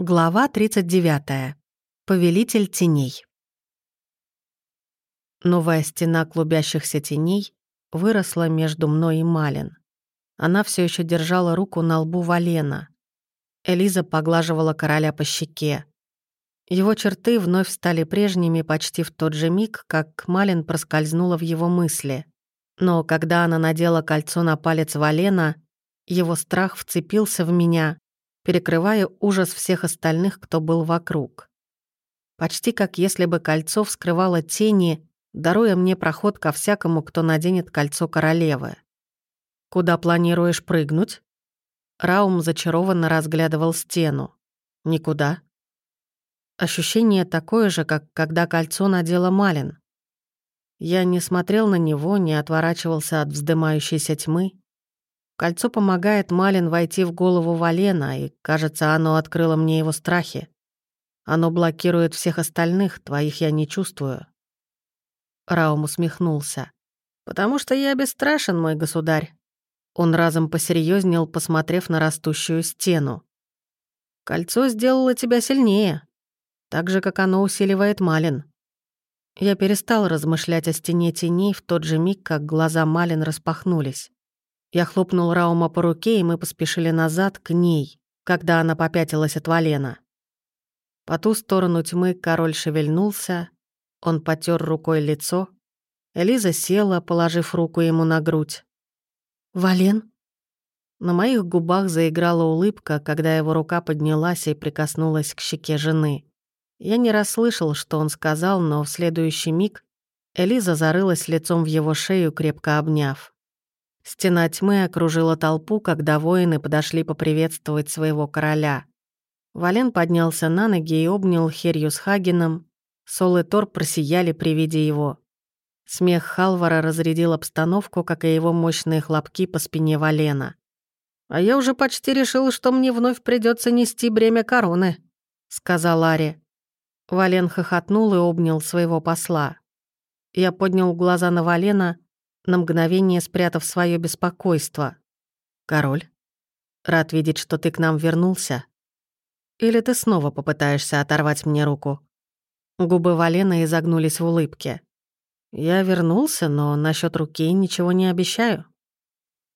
Глава 39. Повелитель теней. Новая стена клубящихся теней выросла между мной и Малин. Она все еще держала руку на лбу Валена. Элиза поглаживала короля по щеке. Его черты вновь стали прежними почти в тот же миг, как Малин проскользнула в его мысли. Но когда она надела кольцо на палец Валена, его страх вцепился в меня, перекрывая ужас всех остальных, кто был вокруг. Почти как если бы кольцо вскрывало тени, даруя мне проход ко всякому, кто наденет кольцо королевы. «Куда планируешь прыгнуть?» Раум зачарованно разглядывал стену. «Никуда». Ощущение такое же, как когда кольцо надела Малин. Я не смотрел на него, не отворачивался от вздымающейся тьмы, Кольцо помогает Малин войти в голову Валена, и, кажется, оно открыло мне его страхи. Оно блокирует всех остальных, твоих я не чувствую». Раум усмехнулся. «Потому что я бесстрашен, мой государь». Он разом посерьезнел, посмотрев на растущую стену. «Кольцо сделало тебя сильнее, так же, как оно усиливает Малин». Я перестал размышлять о стене теней в тот же миг, как глаза Малин распахнулись. Я хлопнул Раума по руке, и мы поспешили назад к ней, когда она попятилась от Валена. По ту сторону тьмы король шевельнулся, он потер рукой лицо. Элиза села, положив руку ему на грудь. «Вален?» На моих губах заиграла улыбка, когда его рука поднялась и прикоснулась к щеке жены. Я не расслышал, что он сказал, но в следующий миг Элиза зарылась лицом в его шею, крепко обняв. Стена тьмы окружила толпу, когда воины подошли поприветствовать своего короля. Вален поднялся на ноги и обнял Херью с Хагеном. Сол и Тор просияли при виде его. Смех Халвара разрядил обстановку, как и его мощные хлопки по спине Валена. «А я уже почти решил, что мне вновь придется нести бремя короны», — сказал Ари. Вален хохотнул и обнял своего посла. Я поднял глаза на Валена — на мгновение спрятав свое беспокойство. «Король, рад видеть, что ты к нам вернулся. Или ты снова попытаешься оторвать мне руку?» Губы Валена изогнулись в улыбке. «Я вернулся, но насчет руки ничего не обещаю.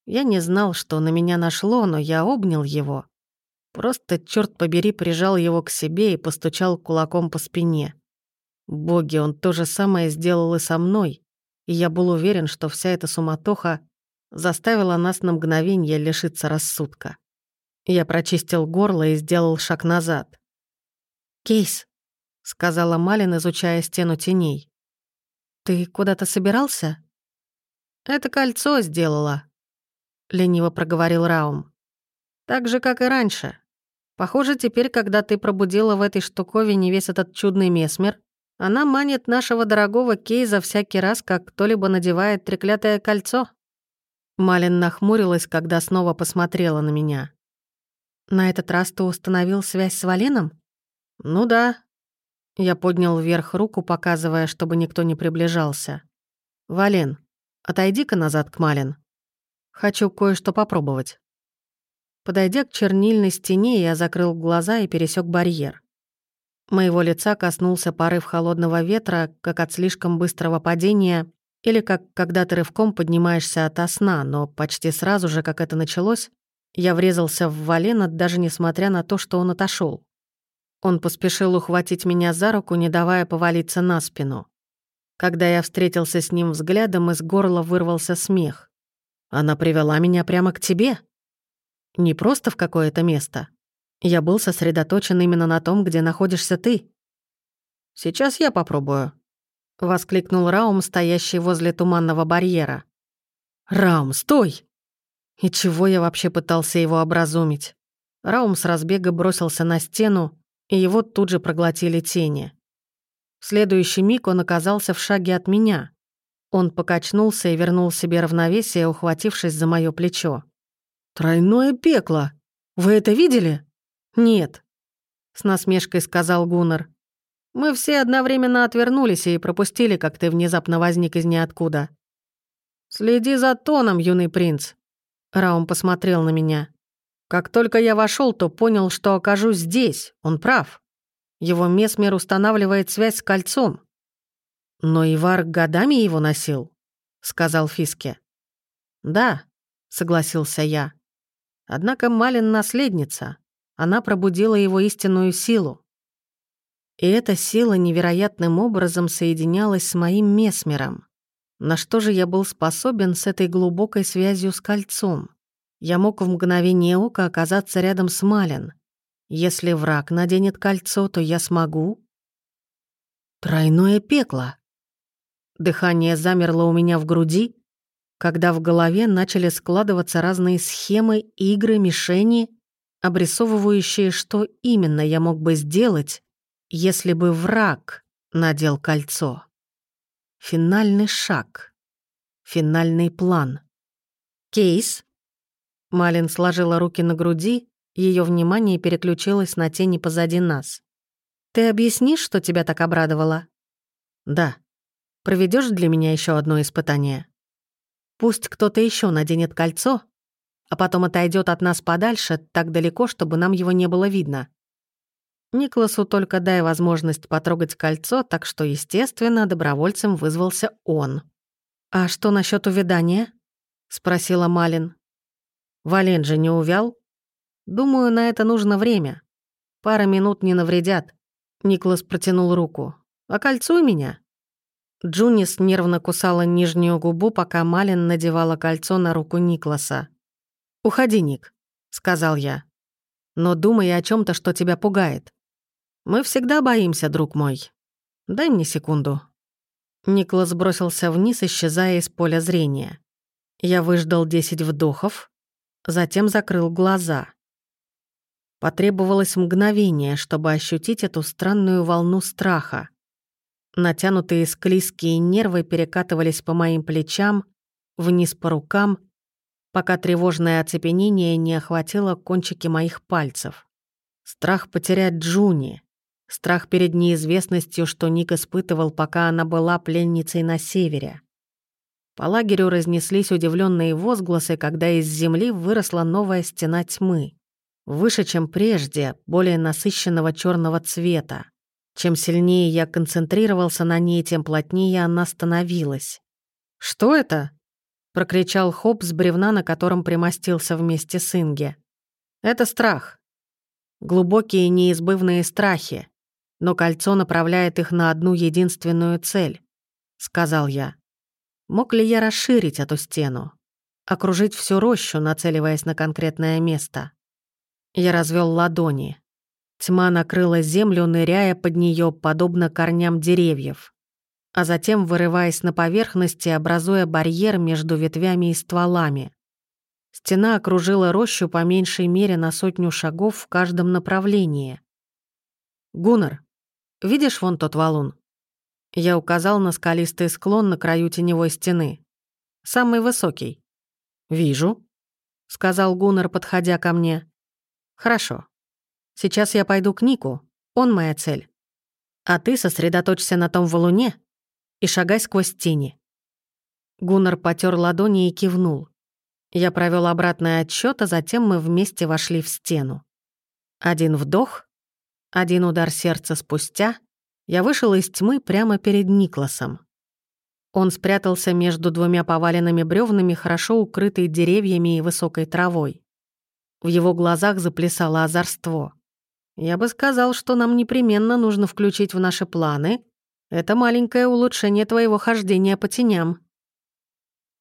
Я не знал, что на меня нашло, но я обнял его. Просто, черт побери, прижал его к себе и постучал кулаком по спине. Боги, он то же самое сделал и со мной и я был уверен, что вся эта суматоха заставила нас на мгновение лишиться рассудка. Я прочистил горло и сделал шаг назад. «Кейс», — сказала Малин, изучая стену теней. «Ты куда-то собирался?» «Это кольцо сделала», — лениво проговорил Раум. «Так же, как и раньше. Похоже, теперь, когда ты пробудила в этой штуковине весь этот чудный месмер, она манит нашего дорогого Кейза всякий раз, как кто-либо надевает треклятое кольцо». Малин нахмурилась, когда снова посмотрела на меня. «На этот раз ты установил связь с Валеном?» «Ну да». Я поднял вверх руку, показывая, чтобы никто не приближался. «Вален, отойди-ка назад к Малин. Хочу кое-что попробовать». Подойдя к чернильной стене, я закрыл глаза и пересек барьер. Моего лица коснулся порыв холодного ветра, как от слишком быстрого падения, или как когда ты рывком поднимаешься от сна, но почти сразу же, как это началось, я врезался в Валена, даже несмотря на то, что он отошел. Он поспешил ухватить меня за руку, не давая повалиться на спину. Когда я встретился с ним взглядом, из горла вырвался смех. «Она привела меня прямо к тебе?» «Не просто в какое-то место, я был сосредоточен именно на том, где находишься ты. «Сейчас я попробую», — воскликнул Раум, стоящий возле туманного барьера. «Раум, стой!» И чего я вообще пытался его образумить? Раум с разбега бросился на стену, и его тут же проглотили тени. В следующий миг он оказался в шаге от меня. Он покачнулся и вернул себе равновесие, ухватившись за мое плечо. «Тройное пекло! Вы это видели?» «Нет», — с насмешкой сказал Гуннар. «Мы все одновременно отвернулись и пропустили, как ты внезапно возник из ниоткуда». «Следи за тоном, юный принц», — Раум посмотрел на меня. Как только я вошел, то понял, что окажусь здесь. Он прав. Его месмер устанавливает связь с кольцом. Но Ивар годами его носил, сказал Фиске. Да, согласился я. Однако Малин наследница. Она пробудила его истинную силу. И эта сила невероятным образом соединялась с моим месмером. На что же я был способен с этой глубокой связью с кольцом? Я мог в мгновение ока оказаться рядом с Малин. Если враг наденет кольцо, то я смогу. Тройное пекло. Дыхание замерло у меня в груди, когда в голове начали складываться разные схемы, игры, мишени, обрисовывающие, что именно я мог бы сделать, если бы враг надел кольцо. Финальный шаг. Финальный план. Кейс. Малин сложила руки на груди, ее внимание переключилось на тени позади нас. «Ты объяснишь, что тебя так обрадовало?» «Да. Проведешь для меня еще одно испытание?» Пусть кто-то еще наденет кольцо, а потом отойдет от нас подальше, так далеко, чтобы нам его не было видно. Никласу только дай возможность потрогать кольцо, так что, естественно, добровольцем вызвался он. «А что насчет увядания?» — спросила Малин. «Вален же не увял?» «Думаю, на это нужно время. Пара минут не навредят». Никлас протянул руку. «Окольцуй меня». Джунис нервно кусала нижнюю губу, пока Малин надевала кольцо на руку Никласа. «Уходи, Ник», — сказал я. «Но думай о чем то что тебя пугает. Мы всегда боимся, друг мой. Дай мне секунду». Никлас бросился вниз, исчезая из поля зрения. Я выждал десять вдохов, затем закрыл глаза. Потребовалось мгновение, чтобы ощутить эту странную волну страха. Натянутые склизкие нервы перекатывались по моим плечам, вниз по рукам, пока тревожное оцепенение не охватило кончики моих пальцев. Страх потерять Джуни, страх перед неизвестностью, что Ник испытывал, пока она была пленницей на севере. По лагерю разнеслись удивленные возгласы, когда из земли выросла новая стена тьмы, выше, чем прежде, более насыщенного черного цвета. Чем сильнее я концентрировался на ней, тем плотнее она становилась. «Что это?» — прокричал Хоп с бревна, на котором примостился вместе с Инге. «Это страх. Глубокие неизбывные страхи. Но кольцо направляет их на одну единственную цель», — сказал я. Мог ли я расширить эту стену? Окружить всю рощу, нацеливаясь на конкретное место? Я развел ладони. Тьма накрыла землю, ныряя под нее, подобно корням деревьев, а затем вырываясь на поверхности, образуя барьер между ветвями и стволами. Стена окружила рощу по меньшей мере на сотню шагов в каждом направлении. «Гуннар, видишь вон тот валун?» Я указал на скалистый склон на краю теневой стены. «Самый высокий». «Вижу», — сказал Гуннар, подходя ко мне. «Хорошо. Сейчас я пойду к Нику, он моя цель. А ты сосредоточься на том валуне и шагай сквозь тени». Гуннар потер ладони и кивнул. Я провел обратный отсчет, а затем мы вместе вошли в стену. Один вдох, один удар сердца спустя, я вышел из тьмы прямо перед Никласом. Он спрятался между двумя поваленными бревнами, хорошо укрытой деревьями и высокой травой. В его глазах заплясало озорство. Я бы сказал, что нам непременно нужно включить в наши планы это маленькое улучшение твоего хождения по теням.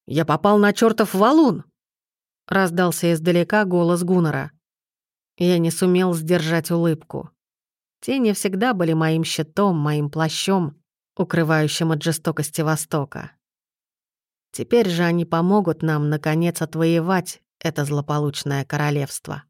«Я попал на чертов валун!» — раздался издалека голос Гуннера. Я не сумел сдержать улыбку. Тени всегда были моим щитом, моим плащом, укрывающим от жестокости Востока. Теперь же они помогут нам, наконец, отвоевать это злополучное королевство.